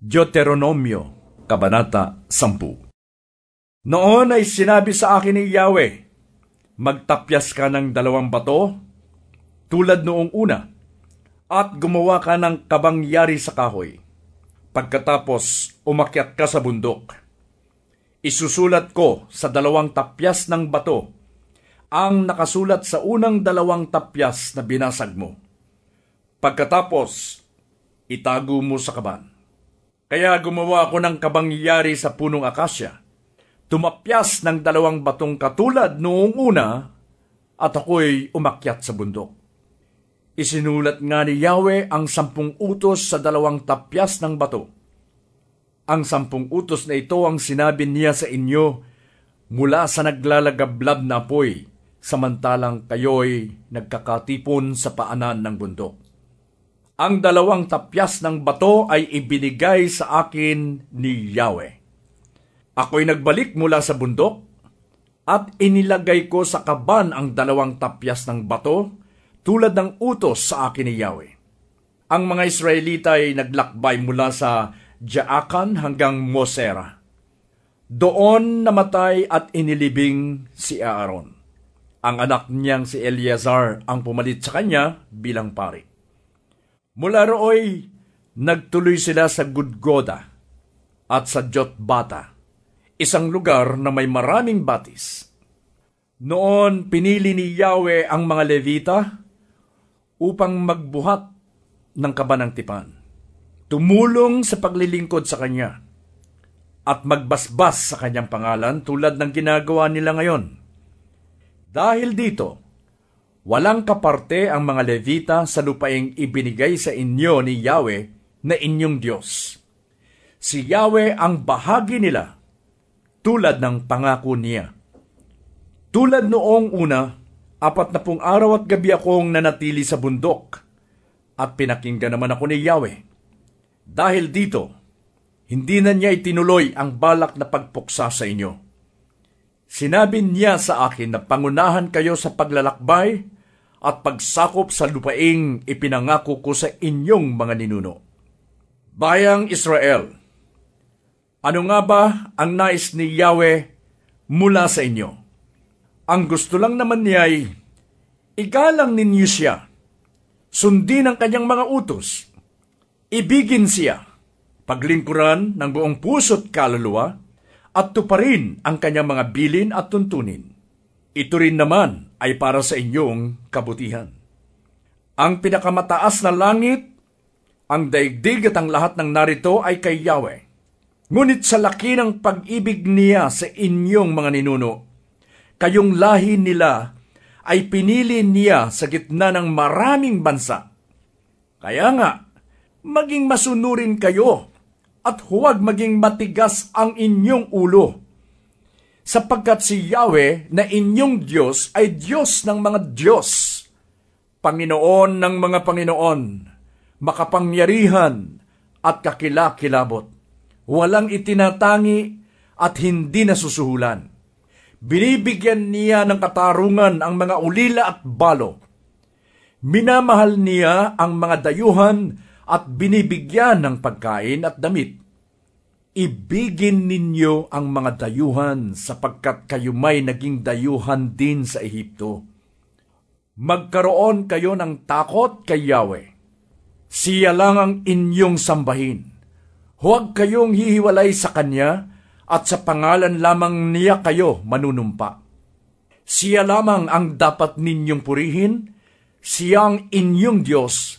Deuteronomio, Kabanata 10 Noon ay sinabi sa akin ni Yahweh, Magtapyas ka ng dalawang bato, tulad noong una, at gumawa ka ng kabangyari sa kahoy. Pagkatapos, umakyat ka sa bundok. Isusulat ko sa dalawang tapyas ng bato ang nakasulat sa unang dalawang tapyas na binasag mo. Pagkatapos, itago mo sa kaban kaya gumawa ako ng kabangyari sa punong akasya. Tumapyas ng dalawang batong katulad noong una at ako'y umakyat sa bundok. Isinulat nga ni Yahweh ang sampung utos sa dalawang tapyas ng bato. Ang sampung utos na ito ang sinabi niya sa inyo mula sa naglalagablab na apoy, samantalang kayo'y nagkakatipon sa paanan ng bundok. Ang dalawang tapyas ng bato ay ibinigay sa akin ni Yahweh. Ako'y nagbalik mula sa bundok at inilagay ko sa kaban ang dalawang tapyas ng bato tulad ng utos sa akin ni Yahweh. Ang mga Israelita ay naglakbay mula sa Jaakan hanggang Mosera. Doon namatay at inilibing si Aaron. Ang anak niyang si Eleazar ang pumalit sa kanya bilang pari. Mula rooy, nagtuloy sila sa Gudgoda at sa Jotbata, isang lugar na may maraming batis. Noon, pinili ni Yahweh ang mga Levita upang magbuhat ng kabanang tipan, tumulong sa paglilingkod sa Kanya, at magbasbas sa Kanyang pangalan tulad ng ginagawa nila ngayon. Dahil dito, Walang kaparte ang mga Levita sa lupaing ibinigay sa inyo ni Yahweh na inyong Diyos. Si Yahweh ang bahagi nila, tulad ng pangako niya. Tulad noong una, apat na pong araw at gabi akong nanatili sa bundok, at pinakinggan naman ako ni Yahweh. Dahil dito, hindi na niya itinuloy ang balak na pagpuksa sa inyo Sinabi niya sa akin na pangunahan kayo sa paglalakbay at pagsakop sa lupaing ipinangako ko sa inyong mga ninuno. Bayang Israel, ano nga ba ang nais ni Yahweh mula sa inyo? Ang gusto lang naman niya ay igalang ninyo siya, sundin ang kanyang mga utos, ibigin siya, paglingkuran ng buong puso't kaluluwa, at tuparin ang kanyang mga bilin at tuntunin. Ito rin naman ay para sa inyong kabutihan. Ang pinakamataas na langit, ang daigdig at ang lahat ng narito ay kay Yahweh. Ngunit sa laki ng pag-ibig niya sa inyong mga ninuno, kayong lahi nila ay pinili niya sa gitna ng maraming bansa. Kaya nga, maging masunurin kayo at huwag maging matigas ang inyong ulo. Sapagkat si Yahweh na inyong Diyos ay Diyos ng mga Diyos, Panginoon ng mga Panginoon, makapangyarihan at kakilakilabot, walang itinatangi at hindi nasusuhulan. Binibigyan niya ng katarungan ang mga ulila at balo. Minamahal niya ang mga dayuhan at binibigyan ng pagkain at damit. Ibigin ninyo ang mga dayuhan sapagkat kayo may naging dayuhan din sa Ehipto. Magkaroon kayo ng takot kay Yahweh. Siya lang ang inyong sambahin. Huwag kayong hihiwalay sa Kanya at sa pangalan lamang niya kayo manunumpa. Siya lamang ang dapat ninyong purihin, siyang inyong Diyos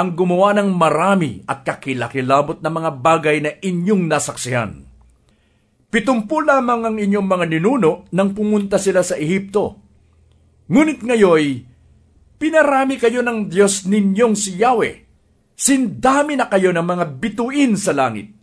ang gumawa ng marami at kakilakilabot na mga bagay na inyong nasaksihan. Pitumpu lamang ang inyong mga ninuno nang pumunta sila sa Ehipto. Ngunit ngayoy, pinarami kayo ng Diyos ninyong si Yahweh. Sindami na kayo ng mga bituin sa langit.